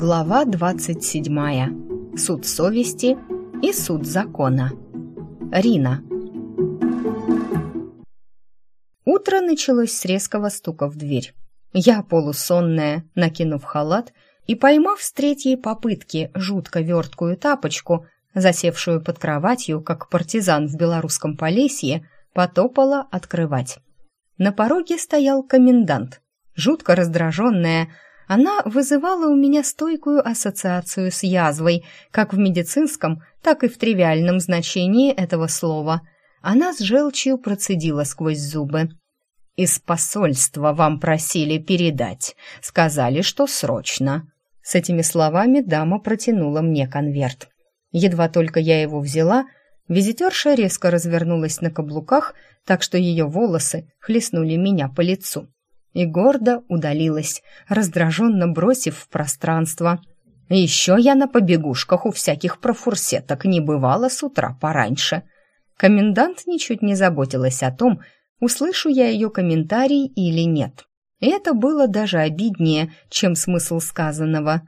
Глава 27. Суд совести и суд закона. Рина. Утро началось с резкого стука в дверь. Я, полусонная, накинув халат и поймав с третьей попытки жутко верткую тапочку, засевшую под кроватью, как партизан в белорусском Полесье, потопала открывать. На пороге стоял комендант. Жутко раздраженная, она вызывала у меня стойкую ассоциацию с язвой, как в медицинском, так и в тривиальном значении этого слова. Она с желчью процедила сквозь зубы. «Из посольства вам просили передать. Сказали, что срочно». С этими словами дама протянула мне конверт. Едва только я его взяла, визитерша резко развернулась на каблуках, так что ее волосы хлестнули меня по лицу и гордо удалилась, раздраженно бросив в пространство. «Еще я на побегушках у всяких профурсеток не бывала с утра пораньше». Комендант ничуть не заботилась о том, услышу я ее комментарий или нет. И это было даже обиднее, чем смысл сказанного.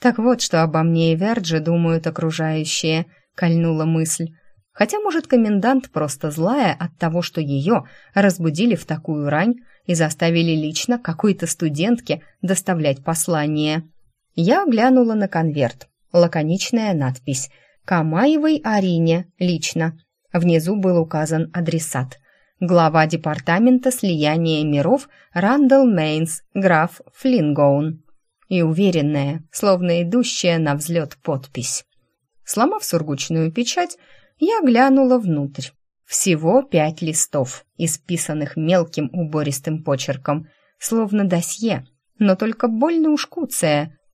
«Так вот, что обо мне и Верджи думают окружающие», — кольнула мысль. Хотя, может, комендант просто злая от того, что ее разбудили в такую рань, и заставили лично какой-то студентке доставлять послание. Я глянула на конверт. Лаконичная надпись «Камаевой Арине, лично». Внизу был указан адресат. Глава департамента слияния миров Рандall Мейнс, граф Флингоун. И уверенная, словно идущая на взлет подпись. Сломав сургучную печать, я глянула внутрь. Всего пять листов, исписанных мелким убористым почерком, словно досье, но только больно уж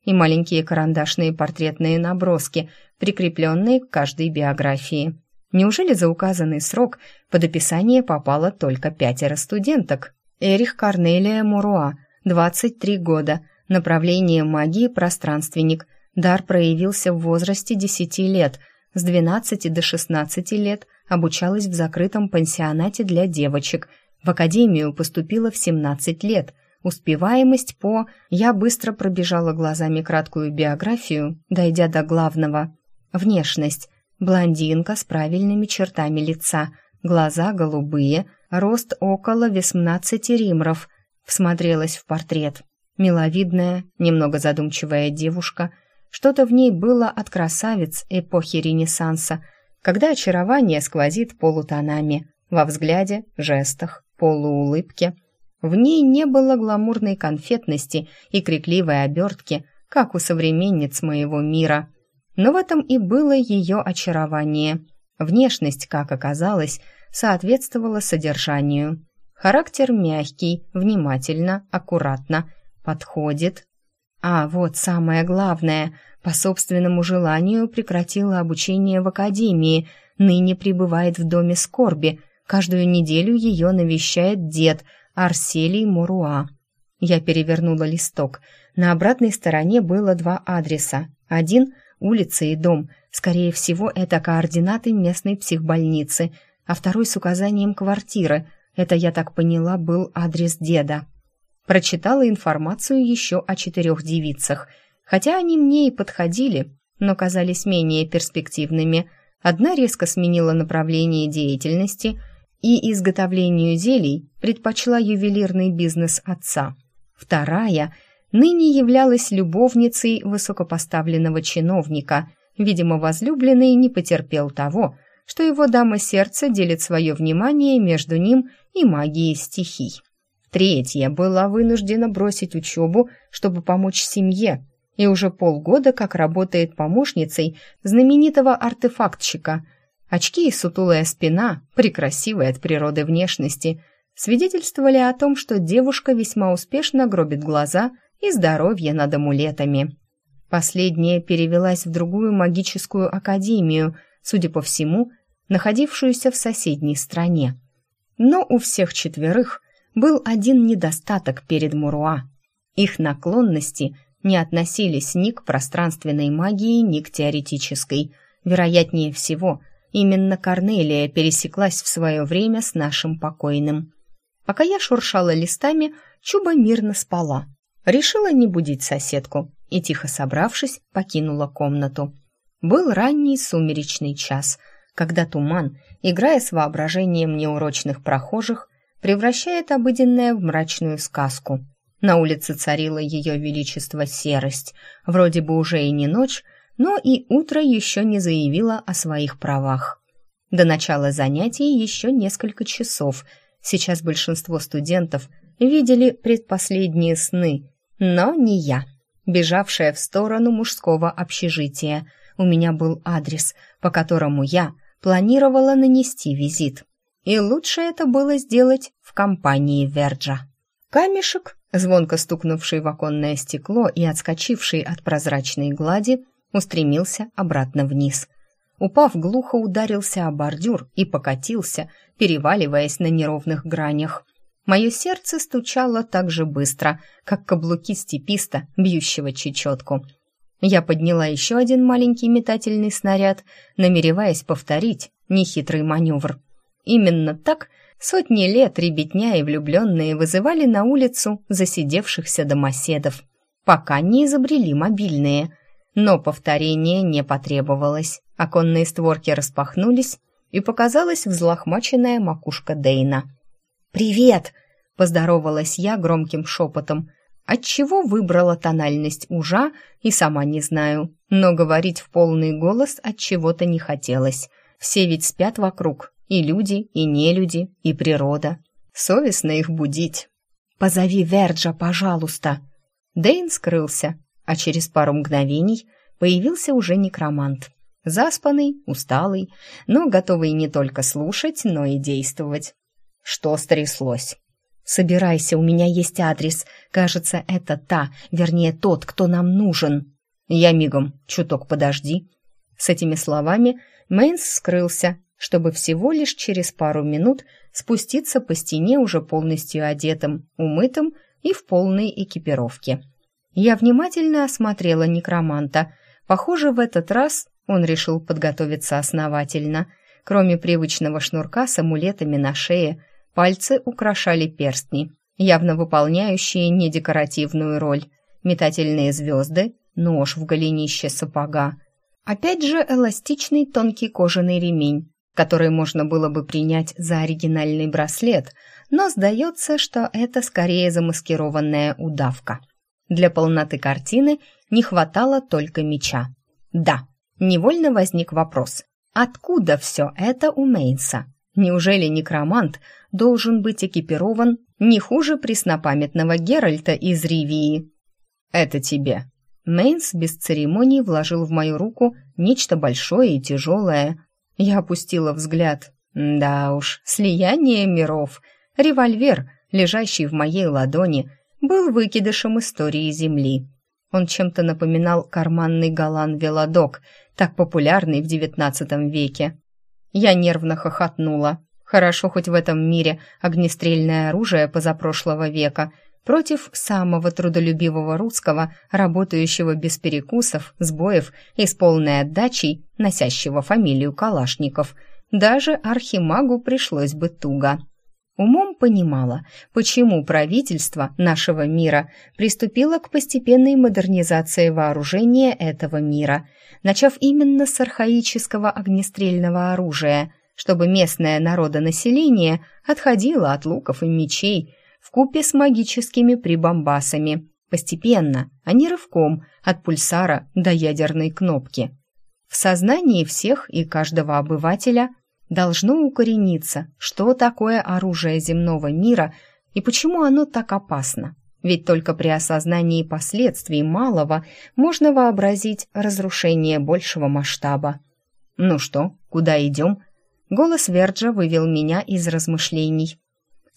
и маленькие карандашные портретные наброски, прикрепленные к каждой биографии. Неужели за указанный срок под описание попало только пятеро студенток? Эрих Корнелия Муруа, 23 года, направление магии пространственник. Дар проявился в возрасте 10 лет, с 12 до 16 лет обучалась в закрытом пансионате для девочек. В академию поступила в 17 лет. Успеваемость по... Я быстро пробежала глазами краткую биографию, дойдя до главного. Внешность. Блондинка с правильными чертами лица. Глаза голубые. Рост около 18 римров. Всмотрелась в портрет. Миловидная, немного задумчивая девушка. Что-то в ней было от красавиц эпохи Ренессанса – когда очарование сквозит полутонами, во взгляде, жестах, полуулыбке. В ней не было гламурной конфетности и крикливой обертки, как у современниц моего мира. Но в этом и было ее очарование. Внешность, как оказалось, соответствовала содержанию. Характер мягкий, внимательно, аккуратно, подходит. А вот самое главное — по собственному желанию прекратила обучение в академии, ныне пребывает в доме скорби. Каждую неделю ее навещает дед Арселий Муруа. Я перевернула листок. На обратной стороне было два адреса. Один — улица и дом. Скорее всего, это координаты местной психбольницы, а второй с указанием квартиры. Это, я так поняла, был адрес деда. Прочитала информацию еще о четырех девицах — Хотя они мне и подходили, но казались менее перспективными. Одна резко сменила направление деятельности и изготовлению зелий предпочла ювелирный бизнес отца. Вторая ныне являлась любовницей высокопоставленного чиновника. Видимо, возлюбленный не потерпел того, что его дама сердца делит свое внимание между ним и магией стихий. Третья была вынуждена бросить учебу, чтобы помочь семье, и уже полгода как работает помощницей знаменитого артефактщика. Очки и сутулая спина, прекрасивой от природы внешности, свидетельствовали о том, что девушка весьма успешно гробит глаза и здоровье над амулетами. Последняя перевелась в другую магическую академию, судя по всему, находившуюся в соседней стране. Но у всех четверых был один недостаток перед Муруа. Их наклонности – не относились ни к пространственной магии, ни к теоретической. Вероятнее всего, именно Корнелия пересеклась в свое время с нашим покойным. Пока я шуршала листами, Чуба мирно спала. Решила не будить соседку и, тихо собравшись, покинула комнату. Был ранний сумеречный час, когда туман, играя с воображением неурочных прохожих, превращает обыденное в мрачную сказку. На улице царила ее величество серость, вроде бы уже и не ночь, но и утро еще не заявило о своих правах. До начала занятий еще несколько часов. Сейчас большинство студентов видели предпоследние сны, но не я, бежавшая в сторону мужского общежития. У меня был адрес, по которому я планировала нанести визит. И лучше это было сделать в компании Верджа. Камешек, звонко стукнувший в оконное стекло и отскочивший от прозрачной глади, устремился обратно вниз. Упав, глухо ударился о бордюр и покатился, переваливаясь на неровных гранях. Мое сердце стучало так же быстро, как каблуки степиста, бьющего чечетку. Я подняла еще один маленький метательный снаряд, намереваясь повторить нехитрый маневр. Именно так сотни лет ребятня и влюбленные вызывали на улицу засидевшихся домоседов, пока не изобрели мобильные. Но повторение не потребовалось. Оконные створки распахнулись, и показалась взлохмаченная макушка Дейна. «Привет!» — поздоровалась я громким шепотом, отчего выбрала тональность ужа и сама не знаю, но говорить в полный голос от чего-то не хотелось. Все ведь спят вокруг, и люди, и нелюди, и природа. Совестно их будить. «Позови Верджа, пожалуйста!» Дейн скрылся, а через пару мгновений появился уже некромант. Заспанный, усталый, но готовый не только слушать, но и действовать. Что стряслось? «Собирайся, у меня есть адрес. Кажется, это та, вернее, тот, кто нам нужен». «Я мигом, чуток подожди». С этими словами Мейнс скрылся, чтобы всего лишь через пару минут спуститься по стене уже полностью одетым, умытым и в полной экипировке. Я внимательно осмотрела некроманта. Похоже, в этот раз он решил подготовиться основательно. Кроме привычного шнурка с амулетами на шее, пальцы украшали перстни, явно выполняющие недекоративную роль. Метательные звезды, нож в голенище сапога. Опять же эластичный тонкий кожаный ремень, который можно было бы принять за оригинальный браслет, но сдается, что это скорее замаскированная удавка. Для полноты картины не хватало только меча. Да, невольно возник вопрос, откуда все это у Мейнса? Неужели некромант должен быть экипирован не хуже преснопамятного Геральта из Ривии? «Это тебе». Мейнс без церемоний вложил в мою руку нечто большое и тяжелое. Я опустила взгляд. Да уж, слияние миров. Револьвер, лежащий в моей ладони, был выкидышем истории Земли. Он чем-то напоминал карманный галан Велодок, так популярный в XIX веке. Я нервно хохотнула. Хорошо хоть в этом мире огнестрельное оружие позапрошлого века против самого трудолюбивого русского, работающего без перекусов, сбоев и с полной отдачей, носящего фамилию Калашников. Даже архимагу пришлось бы туго. Умом понимала, почему правительство нашего мира приступило к постепенной модернизации вооружения этого мира, начав именно с архаического огнестрельного оружия, чтобы местное народонаселение отходило от луков и мечей в купе с магическими прибамбасами, постепенно, а не рывком, от пульсара до ядерной кнопки. В сознании всех и каждого обывателя – должно укорениться, что такое оружие земного мира и почему оно так опасно. Ведь только при осознании последствий малого можно вообразить разрушение большего масштаба. «Ну что, куда идем?» Голос Верджа вывел меня из размышлений.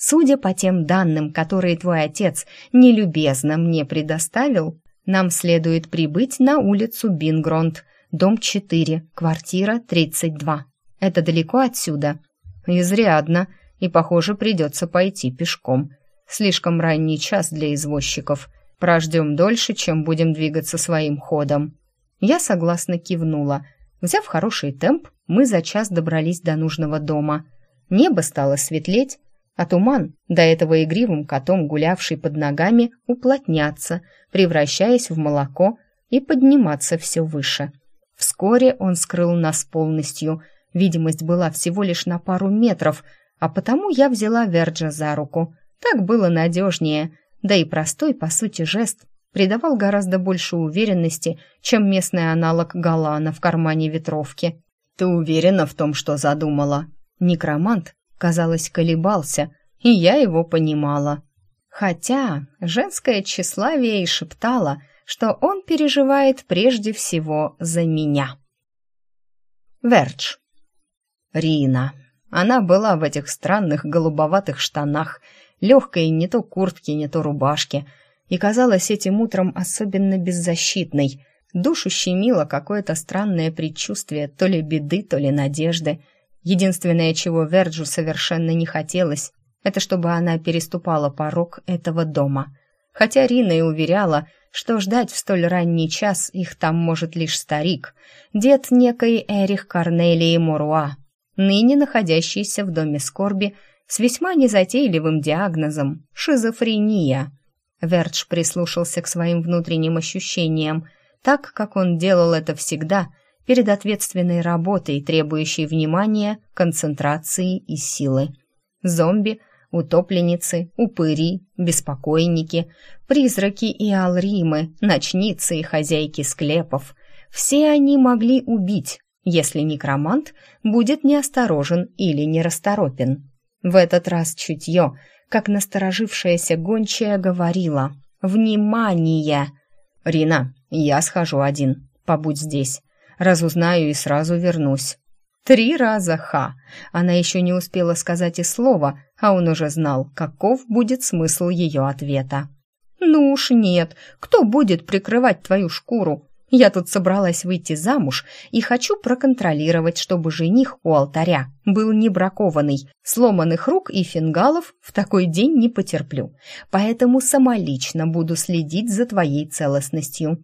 «Судя по тем данным, которые твой отец нелюбезно мне предоставил, нам следует прибыть на улицу Бингронд, дом 4, квартира 32. Это далеко отсюда?» «Изрядно, и, похоже, придется пойти пешком. Слишком ранний час для извозчиков. Прождем дольше, чем будем двигаться своим ходом». Я согласно кивнула. Взяв хороший темп, мы за час добрались до нужного дома. Небо стало светлеть, а туман, до этого игривым котом, гулявший под ногами, уплотняться, превращаясь в молоко, и подниматься все выше. Вскоре он скрыл нас полностью. Видимость была всего лишь на пару метров, а потому я взяла Верджа за руку. Так было надежнее, да и простой, по сути, жест придавал гораздо больше уверенности, чем местный аналог Галана в кармане ветровки. «Ты уверена в том, что задумала?» Некромант, казалось, колебался, и я его понимала. Хотя женское тщеславие и шептало, что он переживает прежде всего за меня. Вердж. Рина. Она была в этих странных голубоватых штанах, легкой не то куртки, не то рубашки, и казалась этим утром особенно беззащитной. Душу щемило какое-то странное предчувствие то ли беды, то ли надежды. Единственное, чего Верджу совершенно не хотелось, это чтобы она переступала порог этого дома. Хотя Рина и уверяла, что ждать в столь ранний час их там может лишь старик, дед некой Эрих Корнелии Моруа, ныне находящийся в доме скорби с весьма незатейливым диагнозом – шизофрения. Вердж прислушался к своим внутренним ощущениям, так, как он делал это всегда перед ответственной работой, требующей внимания, концентрации и силы. Зомби – утопленницы, упыри, беспокойники, призраки и алримы, ночницы и хозяйки склепов. Все они могли убить, если некромант будет неосторожен или нерасторопен. В этот раз чутье, как насторожившаяся гончая, говорила «Внимание!» «Рина, я схожу один, побудь здесь. Разузнаю и сразу вернусь». Три раза ха. Она еще не успела сказать и слова, а он уже знал, каков будет смысл ее ответа. «Ну уж нет, кто будет прикрывать твою шкуру? Я тут собралась выйти замуж и хочу проконтролировать, чтобы жених у алтаря был не бракованный. Сломанных рук и фингалов в такой день не потерплю, поэтому самолично буду следить за твоей целостностью».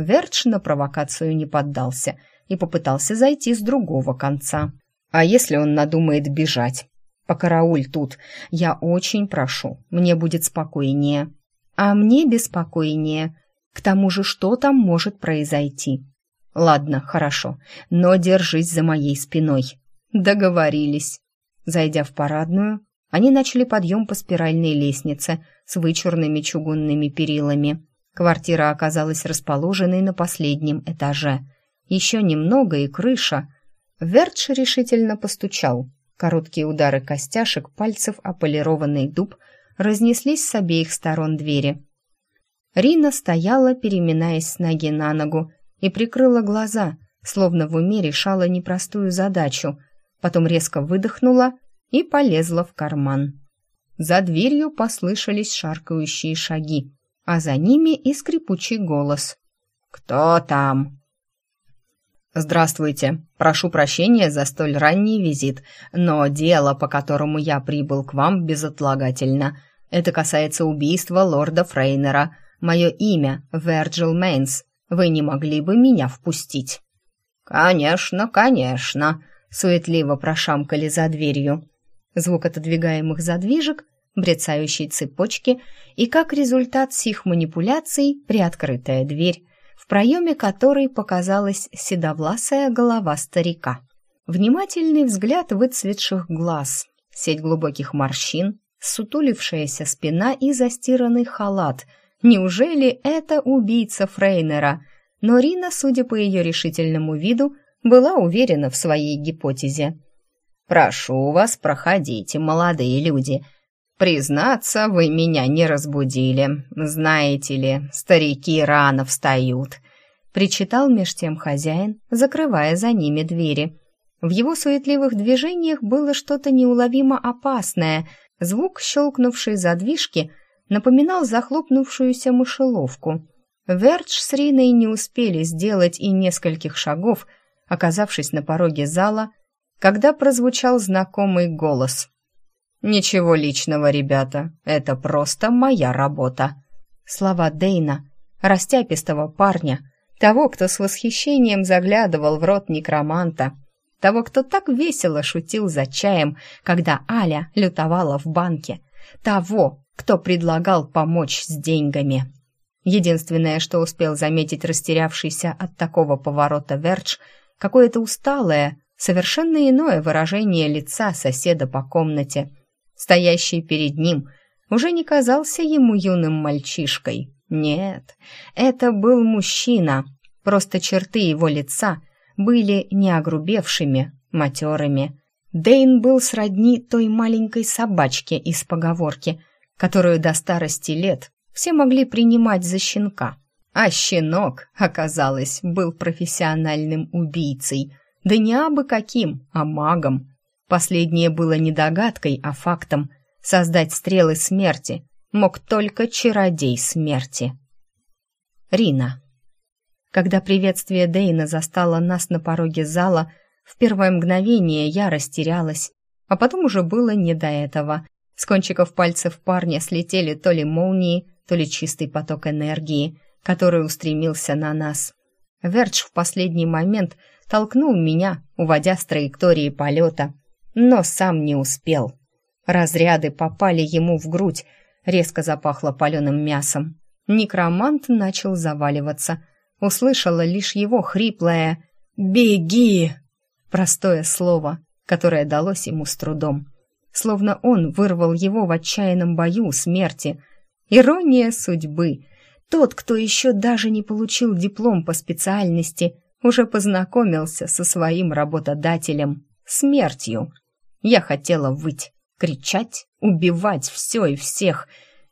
Вердж на провокацию не поддался – и попытался зайти с другого конца. «А если он надумает бежать? Покарауль тут. Я очень прошу, мне будет спокойнее». «А мне беспокойнее. К тому же, что там может произойти?» «Ладно, хорошо, но держись за моей спиной». «Договорились». Зайдя в парадную, они начали подъем по спиральной лестнице с вычурными чугунными перилами. Квартира оказалась расположенной на последнем этаже – еще немного и крыша. Вертш решительно постучал. Короткие удары костяшек пальцев о полированный дуб разнеслись с обеих сторон двери. Рина стояла, переминаясь с ноги на ногу, и прикрыла глаза, словно в уме решала непростую задачу, потом резко выдохнула и полезла в карман. За дверью послышались шаркающие шаги, а за ними и скрипучий голос. «Кто там?» «Здравствуйте. Прошу прощения за столь ранний визит, но дело, по которому я прибыл к вам, безотлагательно. Это касается убийства лорда Фрейнера. Мое имя — Верджил Мейнс. Вы не могли бы меня впустить?» «Конечно, конечно», — суетливо прошамкали за дверью. Звук отодвигаемых задвижек, брецающей цепочки и, как результат сих манипуляций, приоткрытая дверь в проеме которой показалась седовласая голова старика. Внимательный взгляд выцветших глаз, сеть глубоких морщин, сутулившаяся спина и застиранный халат. Неужели это убийца Фрейнера? Но Рина, судя по ее решительному виду, была уверена в своей гипотезе. «Прошу вас, проходите, молодые люди», «Признаться, вы меня не разбудили. Знаете ли, старики рано встают», — причитал меж тем хозяин, закрывая за ними двери. В его суетливых движениях было что-то неуловимо опасное. Звук щелкнувшей задвижки напоминал захлопнувшуюся мышеловку. Вердж с Риной не успели сделать и нескольких шагов, оказавшись на пороге зала, когда прозвучал знакомый голос — «Ничего личного, ребята, это просто моя работа». Слова Дейна, растяпистого парня, того, кто с восхищением заглядывал в рот некроманта, того, кто так весело шутил за чаем, когда Аля лютовала в банке, того, кто предлагал помочь с деньгами. Единственное, что успел заметить растерявшийся от такого поворота Вердж, какое-то усталое, совершенно иное выражение лица соседа по комнате. Стоящий перед ним уже не казался ему юным мальчишкой. Нет, это был мужчина, просто черты его лица были не огрубевшими, матерыми. Дейн был сродни той маленькой собачке из поговорки, которую до старости лет все могли принимать за щенка. А щенок, оказалось, был профессиональным убийцей. Да не абы каким, а магом. Последнее было не догадкой, а фактом. Создать стрелы смерти мог только чародей смерти. Рина. Когда приветствие Дейна застало нас на пороге зала, в первое мгновение я растерялась, а потом уже было не до этого. С кончиков пальцев парня слетели то ли молнии, то ли чистый поток энергии, который устремился на нас. Вердж в последний момент толкнул меня, уводя с траектории полета, но сам не успел. Разряды попали ему в грудь, резко запахло паленым мясом. Некромант начал заваливаться. Услышала лишь его хриплое «Беги!» Простое слово, которое далось ему с трудом. Словно он вырвал его в отчаянном бою смерти. Ирония судьбы. Тот, кто еще даже не получил диплом по специальности, уже познакомился со своим работодателем — смертью. Я хотела выть, кричать, убивать все и всех,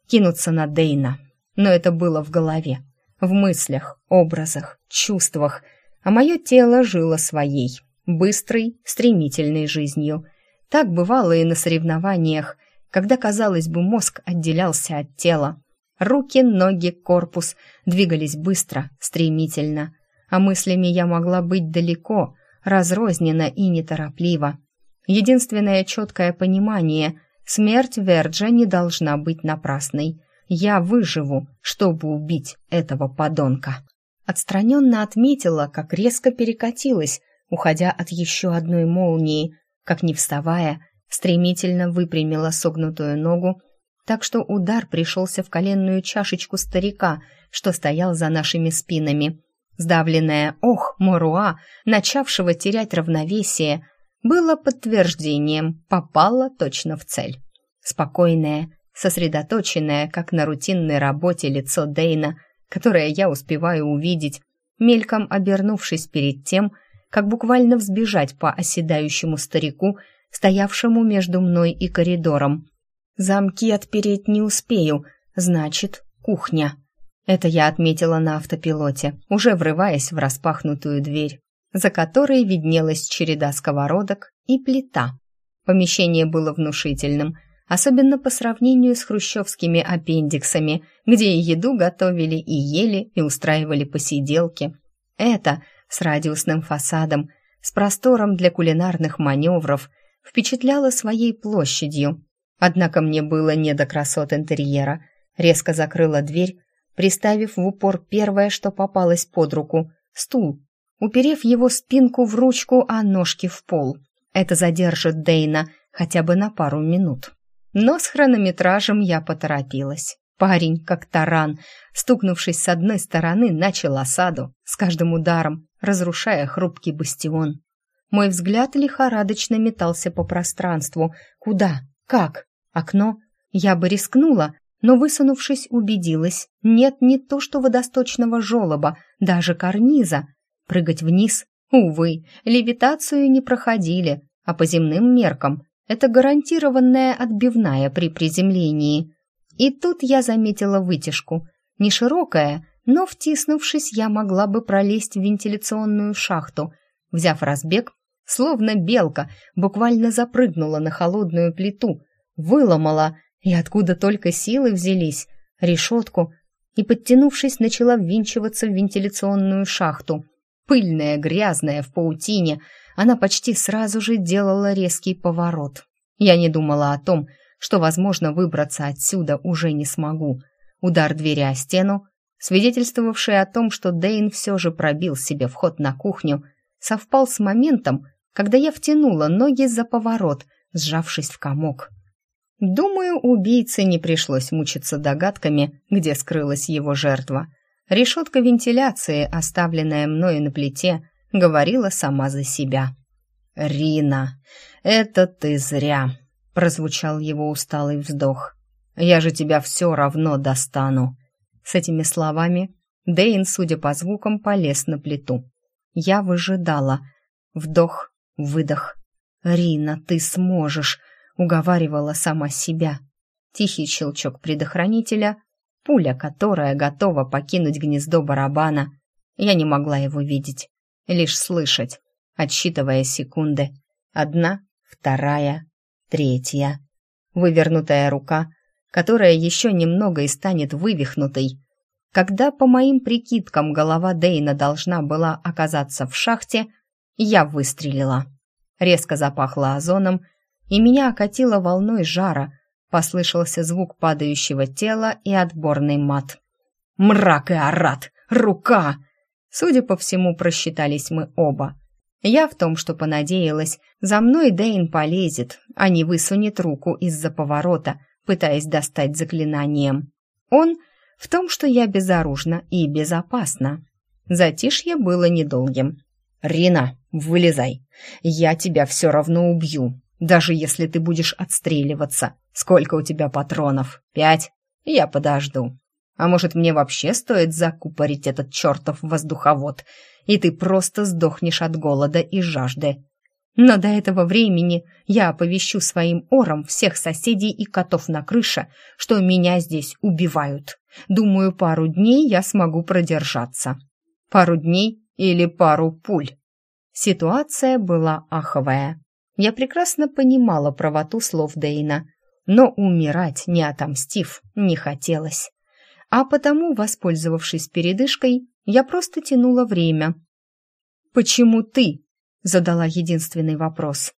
кинуться на Дейна. Но это было в голове, в мыслях, образах, чувствах, а мое тело жило своей, быстрой, стремительной жизнью. Так бывало и на соревнованиях, когда, казалось бы, мозг отделялся от тела. Руки, ноги, корпус двигались быстро, стремительно, а мыслями я могла быть далеко, разрозненно и неторопливо. Единственное четкое понимание — смерть Верджа не должна быть напрасной. Я выживу, чтобы убить этого подонка. Отстраненно отметила, как резко перекатилась, уходя от еще одной молнии, как не вставая, стремительно выпрямила согнутую ногу, так что удар пришелся в коленную чашечку старика, что стоял за нашими спинами. Сдавленное «ох, Моруа», начавшего терять равновесие, было подтверждением, попало точно в цель. Спокойное, сосредоточенное, как на рутинной работе лицо Дейна, которое я успеваю увидеть, мельком обернувшись перед тем, как буквально взбежать по оседающему старику, стоявшему между мной и коридором. Замки отпереть не успею, значит, кухня. Это я отметила на автопилоте, уже врываясь в распахнутую дверь, за которой виднелась череда сковородок и плита. Помещение было внушительным, особенно по сравнению с хрущевскими аппендиксами, где и еду готовили, и ели, и устраивали посиделки. Это с радиусным фасадом, с простором для кулинарных маневров, впечатляло своей площадью. Однако мне было не до красот интерьера. Резко закрыла дверь, приставив в упор первое, что попалось под руку — стул, уперев его спинку в ручку, а ножки в пол. Это задержит Дейна хотя бы на пару минут. Но с хронометражем я поторопилась. Парень, как таран, стукнувшись с одной стороны, начал осаду, с каждым ударом, разрушая хрупкий бастион. Мой взгляд лихорадочно метался по пространству. Куда? Как? Окно? Я бы рискнула, но, высунувшись, убедилась. Нет не то что водосточного желоба, даже карниза. Прыгать вниз? Увы, левитацию не проходили, а по земным меркам это гарантированная отбивная при приземлении. И тут я заметила вытяжку. Не широкая, но, втиснувшись, я могла бы пролезть в вентиляционную шахту. Взяв разбег, словно белка, буквально запрыгнула на холодную плиту, выломала, и откуда только силы взялись, решетку, и, подтянувшись, начала ввинчиваться в вентиляционную шахту. Пыльная, грязная, в паутине, она почти сразу же делала резкий поворот. Я не думала о том, что, возможно, выбраться отсюда уже не смогу. Удар двери о стену, свидетельствовавший о том, что Дейн все же пробил себе вход на кухню, совпал с моментом, когда я втянула ноги за поворот, сжавшись в комок. Думаю, убийце не пришлось мучиться догадками, где скрылась его жертва. Решетка вентиляции, оставленная мною на плите, говорила сама за себя. «Рина, это ты зря», — прозвучал его усталый вздох. «Я же тебя все равно достану». С этими словами Дейн, судя по звукам, полез на плиту. Я выжидала. Вдох, выдох. «Рина, ты сможешь!» — уговаривала сама себя. Тихий щелчок предохранителя, пуля, которая готова покинуть гнездо барабана. Я не могла его видеть, лишь слышать, отсчитывая секунды. Одна, вторая, третья. Вывернутая рука, которая еще немного и станет вывихнутой. Когда, по моим прикидкам, голова Дейна должна была оказаться в шахте, я выстрелила. Резко запахло озоном, и меня окатило волной жара. Послышался звук падающего тела и отборный мат. «Мрак и арат! Рука!» Судя по всему, просчитались мы оба. Я в том, что понадеялась, за мной Дейн полезет, а не высунет руку из-за поворота, пытаясь достать заклинанием. Он в том, что я безоружна и безопасна. Затишье было недолгим. «Рина, вылезай. Я тебя все равно убью, даже если ты будешь отстреливаться. Сколько у тебя патронов? Пять? Я подожду. А может, мне вообще стоит закупорить этот чертов воздуховод, и ты просто сдохнешь от голода и жажды. Но до этого времени я оповещу своим ором всех соседей и котов на крыше, что меня здесь убивают. Думаю, пару дней я смогу продержаться. Пару дней или пару пуль. Ситуация была аховая. Я прекрасно понимала правоту слов Дейна, но умирать, не отомстив, не хотелось. А потому, воспользовавшись передышкой, я просто тянула время. «Почему ты?» — задала единственный вопрос.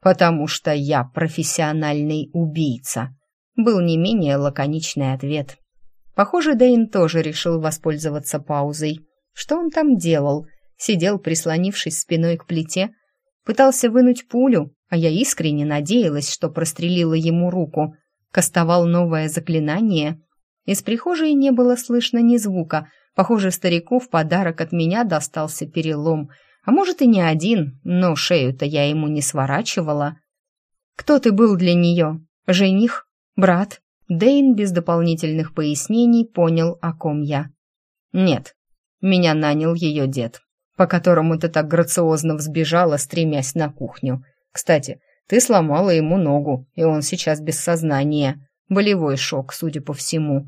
«Потому что я профессиональный убийца», — был не менее лаконичный ответ. Похоже, Дейн тоже решил воспользоваться паузой. Что он там делал? Сидел, прислонившись спиной к плите, пытался вынуть пулю, а я искренне надеялась, что прострелила ему руку. Кастовал новое заклинание. Из прихожей не было слышно ни звука. Похоже, старику в подарок от меня достался перелом. А может и не один, но шею-то я ему не сворачивала. «Кто ты был для нее? Жених? Брат?» Дейн без дополнительных пояснений понял, о ком я. «Нет, меня нанял ее дед, по которому ты так грациозно взбежала, стремясь на кухню. Кстати, ты сломала ему ногу, и он сейчас без сознания. Болевой шок, судя по всему».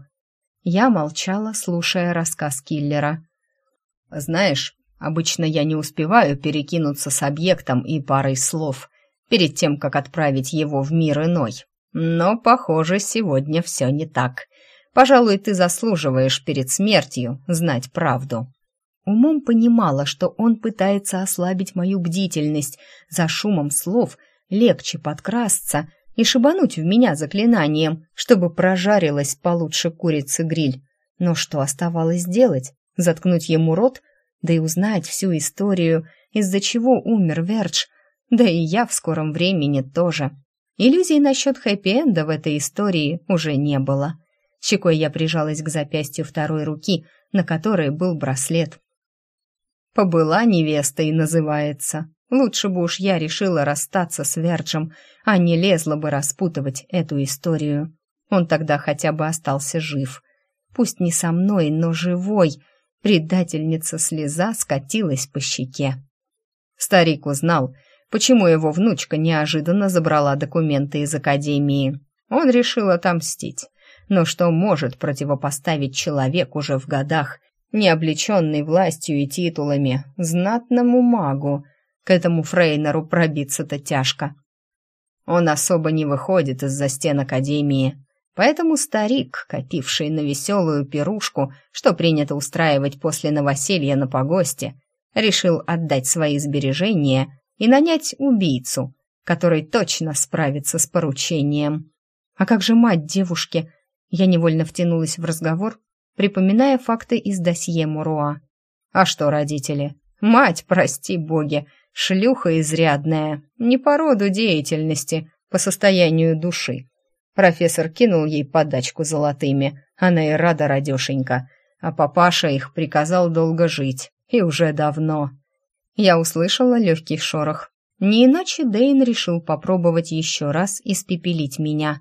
Я молчала, слушая рассказ киллера. «Знаешь, обычно я не успеваю перекинуться с объектом и парой слов перед тем, как отправить его в мир иной. Но, похоже, сегодня все не так. Пожалуй, ты заслуживаешь перед смертью знать правду». Умом понимала, что он пытается ослабить мою бдительность. За шумом слов легче подкрасться и шибануть в меня заклинанием, чтобы прожарилась получше курицы гриль. Но что оставалось делать? Заткнуть ему рот? Да и узнать всю историю, из-за чего умер Вердж. Да и я в скором времени тоже. Иллюзий насчет хэппи-энда в этой истории уже не было. Щекой я прижалась к запястью второй руки, на которой был браслет. «Побыла невестой» называется. Лучше бы уж я решила расстаться с Верджем, а не лезла бы распутывать эту историю. Он тогда хотя бы остался жив. Пусть не со мной, но живой. Предательница слеза скатилась по щеке. Старик узнал, почему его внучка неожиданно забрала документы из академии. Он решил отомстить. Но что может противопоставить человек уже в годах, не облеченный властью и титулами, знатному магу? К этому Фрейнеру пробиться-то тяжко. Он особо не выходит из-за стен академии, поэтому старик, копивший на веселую пирушку, что принято устраивать после новоселья на погосте, решил отдать свои сбережения и нанять убийцу, который точно справится с поручением. А как же мать девушки? Я невольно втянулась в разговор, припоминая факты из досье Муруа. А что родители? Мать, прости боги, шлюха изрядная, не по роду деятельности, по состоянию души. Профессор кинул ей подачку золотыми, она и рада радешенька, а папаша их приказал долго жить, и уже давно. Я услышала легкий шорох. Не иначе Дейн решил попробовать еще раз испепелить меня.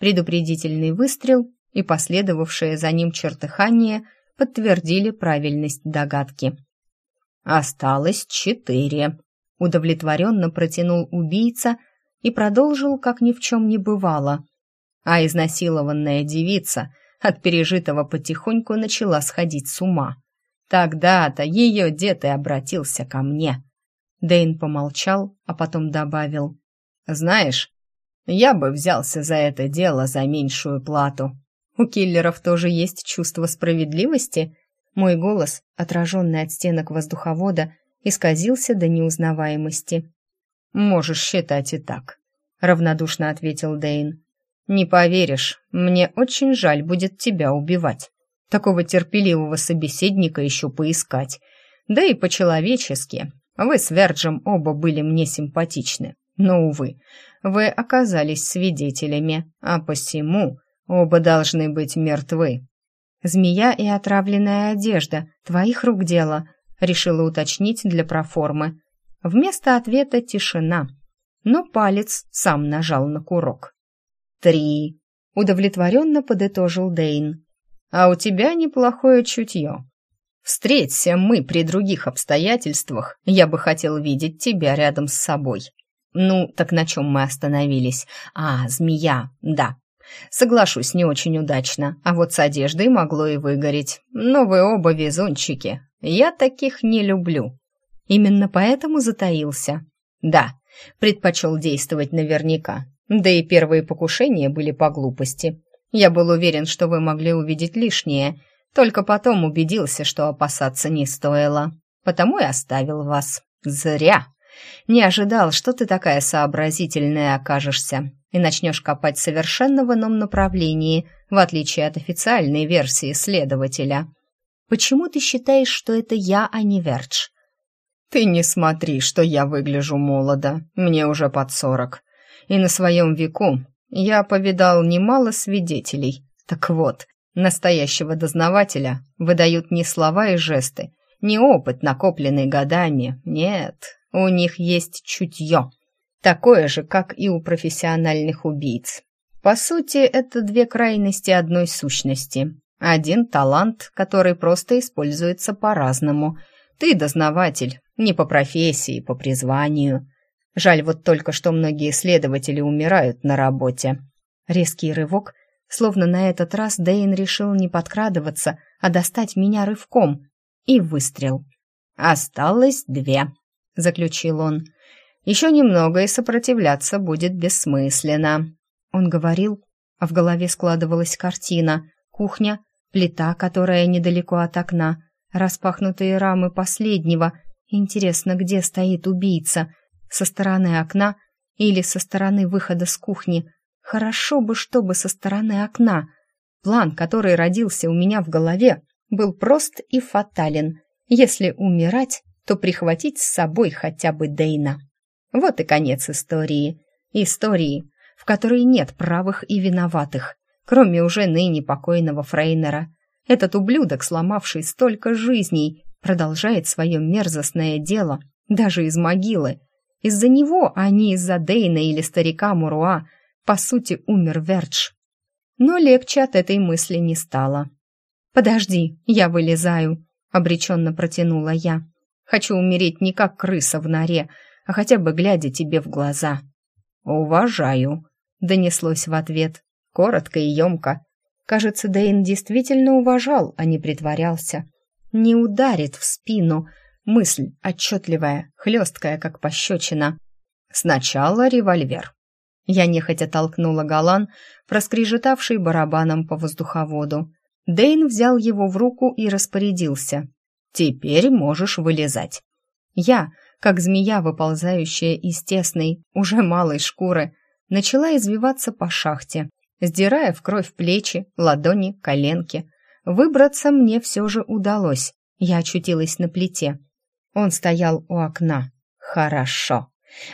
Предупредительный выстрел и последовавшее за ним чертыхание подтвердили правильность догадки. «Осталось четыре», — удовлетворенно протянул убийца и продолжил, как ни в чем не бывало. А изнасилованная девица от пережитого потихоньку начала сходить с ума. Тогда-то ее дед и обратился ко мне. Дэйн помолчал, а потом добавил. «Знаешь, я бы взялся за это дело за меньшую плату. У киллеров тоже есть чувство справедливости?» Мой голос, отраженный от стенок воздуховода, исказился до неузнаваемости. «Можешь считать и так», — равнодушно ответил Дэйн. «Не поверишь, мне очень жаль будет тебя убивать. Такого терпеливого собеседника еще поискать. Да и по-человечески. Вы с Верджем оба были мне симпатичны. Но, увы, вы оказались свидетелями, а посему оба должны быть мертвы. Змея и отравленная одежда, твоих рук дело, решила уточнить для проформы. Вместо ответа тишина, но палец сам нажал на курок. «Три», — удовлетворенно подытожил Дейн. А у тебя неплохое чутье. Встреться мы при других обстоятельствах, я бы хотел видеть тебя рядом с собой. Ну, так на чем мы остановились? А, змея, да. Соглашусь, не очень удачно, а вот с одеждой могло и выгореть. Но вы оба везунчики. Я таких не люблю. Именно поэтому затаился. Да, предпочел действовать наверняка. Да и первые покушения были по глупости. Я был уверен, что вы могли увидеть лишнее, только потом убедился, что опасаться не стоило. Потому и оставил вас. Зря. Не ожидал, что ты такая сообразительная окажешься и начнешь копать совершенно в ином направлении, в отличие от официальной версии следователя. Почему ты считаешь, что это я, а не Вердж? Ты не смотри, что я выгляжу молодо, мне уже под сорок. И на своем веку я повидал немало свидетелей. Так вот, настоящего дознавателя выдают не слова и жесты, не опыт, накопленный годами. Нет, у них есть чутье. Такое же, как и у профессиональных убийц. По сути, это две крайности одной сущности. Один талант, который просто используется по-разному. Ты дознаватель, не по профессии, по призванию. Жаль вот только, что многие следователи умирают на работе. Резкий рывок, словно на этот раз Дейн решил не подкрадываться, а достать меня рывком. И выстрел. «Осталось две», — заключил он. «Еще немного, и сопротивляться будет бессмысленно». Он говорил, а в голове складывалась картина. Кухня, плита, которая недалеко от окна, распахнутые рамы последнего. Интересно, где стоит убийца? со стороны окна или со стороны выхода с кухни. Хорошо бы, чтобы со стороны окна. План, который родился у меня в голове, был прост и фатален. Если умирать, то прихватить с собой хотя бы Дейна. Вот и конец истории. Истории, в которой нет правых и виноватых, кроме уже ныне покойного Фрейнера. Этот ублюдок, сломавший столько жизней, продолжает свое мерзостное дело, даже из могилы, из-за него, а не из-за Дейна или старика Муруа, по сути, умер Вердж. Но легче от этой мысли не стало. «Подожди, я вылезаю», — обреченно протянула я. «Хочу умереть не как крыса в норе, а хотя бы глядя тебе в глаза». «Уважаю», — донеслось в ответ, коротко и емко. Кажется, Дейн действительно уважал, а не притворялся. «Не ударит в спину», — Мысль отчетливая, хлесткая, как пощечина. Сначала револьвер. Я нехотя толкнула галан, проскрежетавший барабаном по воздуховоду. Дейн взял его в руку и распорядился. «Теперь можешь вылезать». Я, как змея, выползающая из тесной, уже малой шкуры, начала извиваться по шахте, сдирая в кровь плечи, ладони, коленки. Выбраться мне все же удалось. Я очутилась на плите. Он стоял у окна. Хорошо.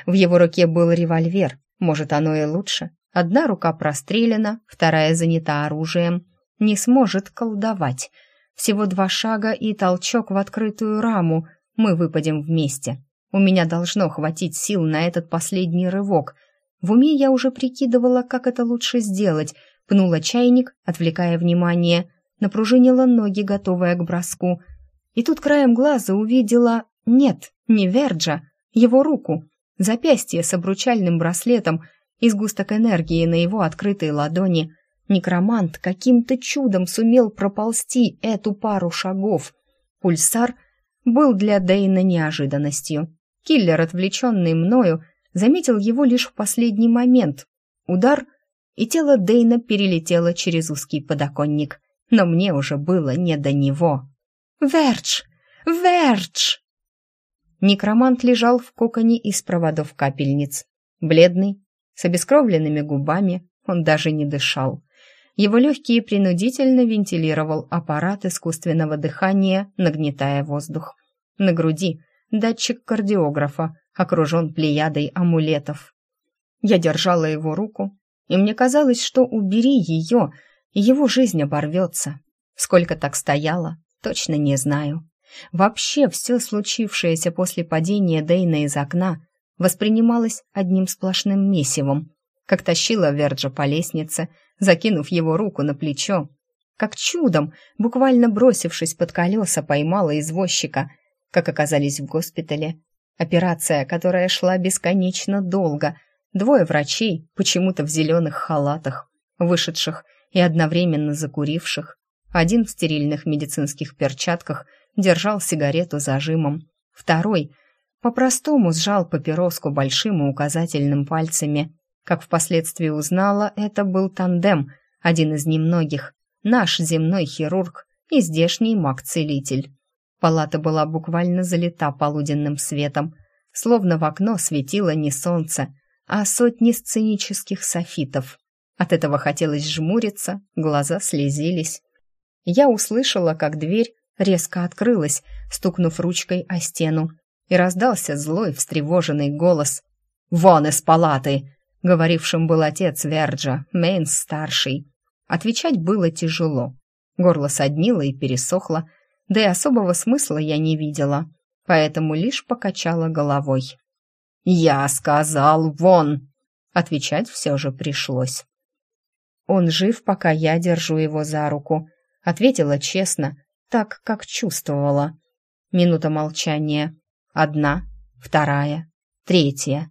В его руке был револьвер. Может, оно и лучше. Одна рука прострелена, вторая занята оружием. Не сможет колдовать. Всего два шага и толчок в открытую раму. Мы выпадем вместе. У меня должно хватить сил на этот последний рывок. В уме я уже прикидывала, как это лучше сделать. Пнула чайник, отвлекая внимание. Напружинила ноги, готовая к броску. И тут краем глаза увидела... Нет, не Верджа, его руку. Запястье с обручальным браслетом — и сгусток энергии на его открытой ладони. Некромант каким-то чудом сумел проползти эту пару шагов. Пульсар был для Дейна неожиданностью. Киллер, отвлеченный мною, заметил его лишь в последний момент. Удар, и тело Дейна перелетело через узкий подоконник. Но мне уже было не до него. «Вердж! Вердж!» Некромант лежал в коконе из проводов капельниц. Бледный, с обескровленными губами он даже не дышал. Его легкие принудительно вентилировал аппарат искусственного дыхания, нагнетая воздух. На груди датчик кардиографа, окружен плеядой амулетов. Я держала его руку, и мне казалось, что убери ее, его жизнь оборвется. Сколько так стояла, точно не знаю. Вообще все случившееся после падения Дейна из окна воспринималось одним сплошным месивом, как тащила Верджа по лестнице, закинув его руку на плечо. Как чудом, буквально бросившись под колеса, поймала извозчика, как оказались в госпитале. Операция, которая шла бесконечно долго. Двое врачей, почему-то в зеленых халатах, вышедших и одновременно закуривших. Один в стерильных медицинских перчатках держал сигарету зажимом. Второй — по-простому сжал папироску большим и указательным пальцами. Как впоследствии узнала, это был тандем, один из немногих, наш земной хирург и здешний маг-целитель. Палата была буквально залита полуденным светом, словно в окно светило не солнце, а сотни сценических софитов. От этого хотелось жмуриться, глаза слезились. Я услышала, как дверь резко открылась, стукнув ручкой о стену, и раздался злой, встревоженный голос. «Вон из палаты!» — говорившим был отец Верджа, Мейнс-старший. Отвечать было тяжело. Горло соднило и пересохло, да и особого смысла я не видела, поэтому лишь покачала головой. «Я сказал, вон!» Отвечать все же пришлось. «Он жив, пока я держу его за руку», — ответила честно, так, как чувствовала. Минута молчания. Одна, вторая, третья.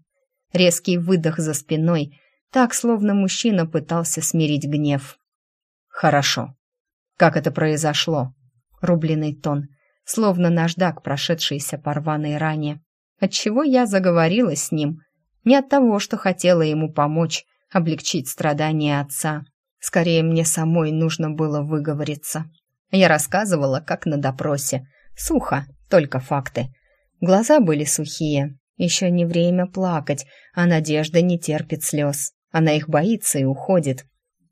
Резкий выдох за спиной, так, словно мужчина пытался смирить гнев. «Хорошо. Как это произошло?» Рубленый тон, словно наждак, прошедшийся по рваной ране. Отчего я заговорила с ним? Не от того, что хотела ему помочь, облегчить страдания отца. Скорее, мне самой нужно было выговориться. Я рассказывала, как на допросе. Сухо, только факты. Глаза были сухие. Еще не время плакать, а надежда не терпит слез. Она их боится и уходит.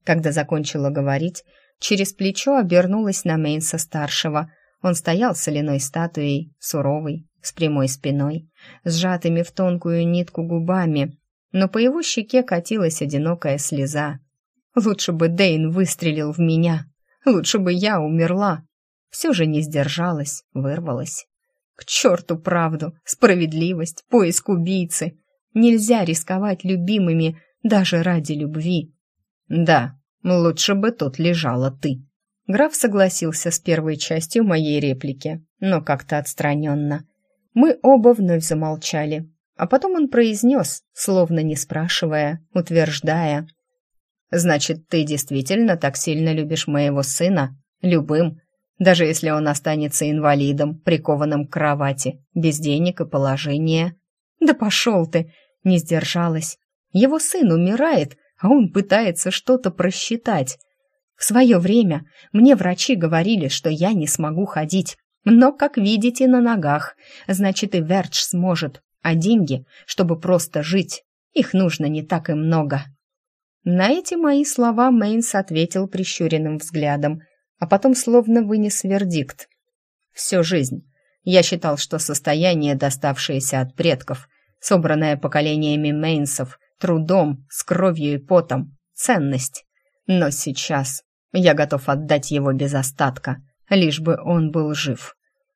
Когда закончила говорить, через плечо обернулась на Мейнса-старшего. Он стоял соляной статуей, суровый, с прямой спиной, сжатыми в тонкую нитку губами, но по его щеке катилась одинокая слеза. Лучше бы Дейн выстрелил в меня, лучше бы я умерла. Все же не сдержалась, вырвалась. К черту правду, справедливость, поиск убийцы. Нельзя рисковать любимыми даже ради любви. Да, лучше бы тут лежала ты. Граф согласился с первой частью моей реплики, но как-то отстраненно. Мы оба вновь замолчали, а потом он произнес, словно не спрашивая, утверждая. «Значит, ты действительно так сильно любишь моего сына? Любым, даже если он останется инвалидом, прикованным к кровати, без денег и положения. Да пошел ты, не сдержалась. Его сын умирает, а он пытается что-то просчитать. В свое время мне врачи говорили, что я не смогу ходить, но, как видите, на ногах. Значит, и Вердж сможет. А деньги, чтобы просто жить, их нужно не так и много. На эти мои слова Мейнс ответил прищуренным взглядом – а потом словно вынес вердикт. Всю жизнь я считал, что состояние, доставшееся от предков, собранное поколениями Мейнсов, трудом, с кровью и потом, ценность. Но сейчас я готов отдать его без остатка, лишь бы он был жив.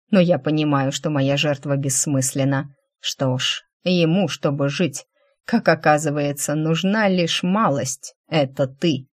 Но я понимаю, что моя жертва бессмысленна. Что ж, ему, чтобы жить, как оказывается, нужна лишь малость. Это ты.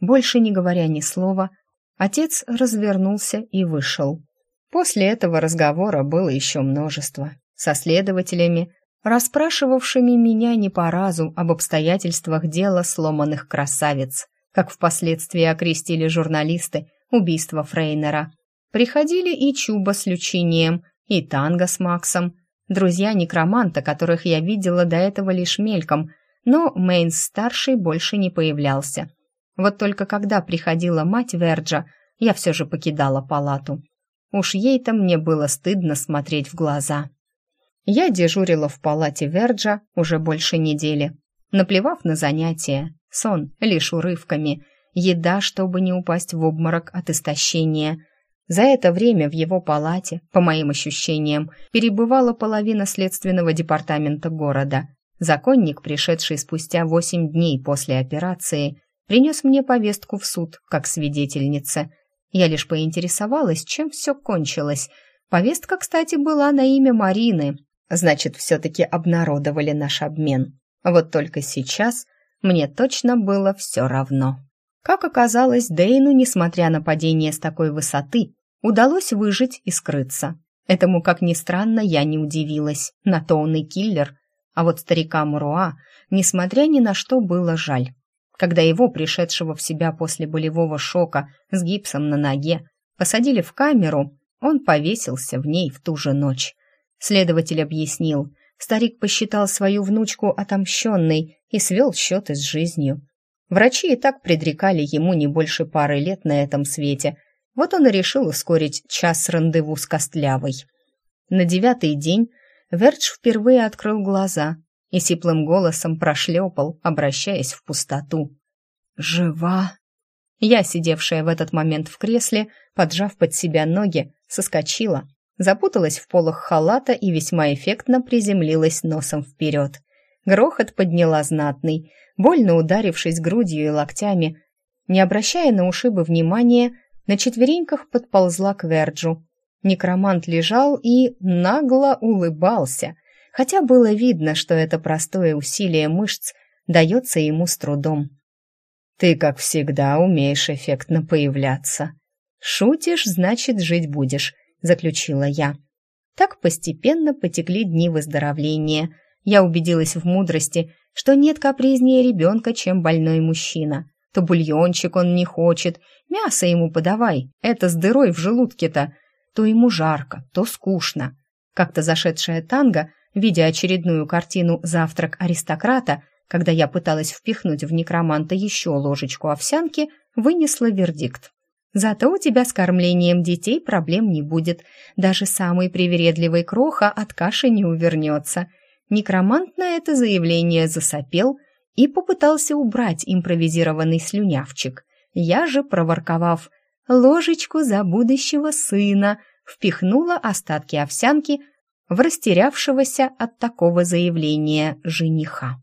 Больше не говоря ни слова, отец развернулся и вышел. После этого разговора было еще множество. Со следователями, расспрашивавшими меня не по разу об обстоятельствах дела сломанных красавиц, как впоследствии окрестили журналисты убийство Фрейнера. Приходили и Чуба с Лючинием, и Танго с Максом, друзья некроманта, которых я видела до этого лишь мельком, но Мейнс-старший больше не появлялся. Вот только когда приходила мать Верджа, я все же покидала палату. Уж ей-то мне было стыдно смотреть в глаза. Я дежурила в палате Верджа уже больше недели, наплевав на занятия, сон лишь урывками, еда, чтобы не упасть в обморок от истощения. За это время в его палате, по моим ощущениям, перебывала половина следственного департамента города. Законник, пришедший спустя восемь дней после операции, принес мне повестку в суд как свидетельница. Я лишь поинтересовалась, чем все кончилось. Повестка, кстати, была на имя Марины, Значит, все-таки обнародовали наш обмен. Вот только сейчас мне точно было все равно. Как оказалось, Дейну, несмотря на падение с такой высоты, удалось выжить и скрыться. Этому, как ни странно, я не удивилась. На то он и киллер. А вот старика Муруа, несмотря ни на что, было жаль. Когда его, пришедшего в себя после болевого шока с гипсом на ноге, посадили в камеру, он повесился в ней в ту же ночь. Следователь объяснил. Старик посчитал свою внучку отомщенной и свел счеты с жизнью. Врачи и так предрекали ему не больше пары лет на этом свете. Вот он и решил ускорить час рандеву с Костлявой. На девятый день Вердж впервые открыл глаза и сиплым голосом прошлепал, обращаясь в пустоту. «Жива!» Я, сидевшая в этот момент в кресле, поджав под себя ноги, соскочила запуталась в полах халата и весьма эффектно приземлилась носом вперед. Грохот подняла знатный, больно ударившись грудью и локтями. Не обращая на ушибы внимания, на четвереньках подползла к Верджу. Некромант лежал и нагло улыбался, хотя было видно, что это простое усилие мышц дается ему с трудом. «Ты, как всегда, умеешь эффектно появляться. Шутишь, значит, жить будешь», заключила я. Так постепенно потекли дни выздоровления. Я убедилась в мудрости, что нет капризнее ребенка, чем больной мужчина. То бульончик он не хочет, мясо ему подавай, это с дырой в желудке-то. То ему жарко, то скучно. Как-то зашедшая танго, видя очередную картину «Завтрак аристократа», когда я пыталась впихнуть в некроманта еще ложечку овсянки, вынесла вердикт. Зато у тебя с кормлением детей проблем не будет. Даже самый привередливый кроха от каши не увернется. Некромант на это заявление засопел и попытался убрать импровизированный слюнявчик. Я же, проворковав «ложечку за будущего сына», впихнула остатки овсянки в растерявшегося от такого заявления жениха.